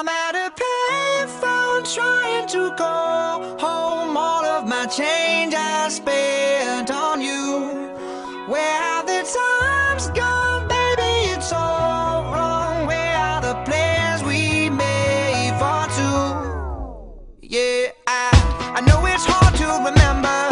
I'm at a payphone trying to call home. All of my change I spent on you. Where have the times gone, baby? It's all wrong. Where are the plans we made for two? Yeah, I I know it's hard to remember.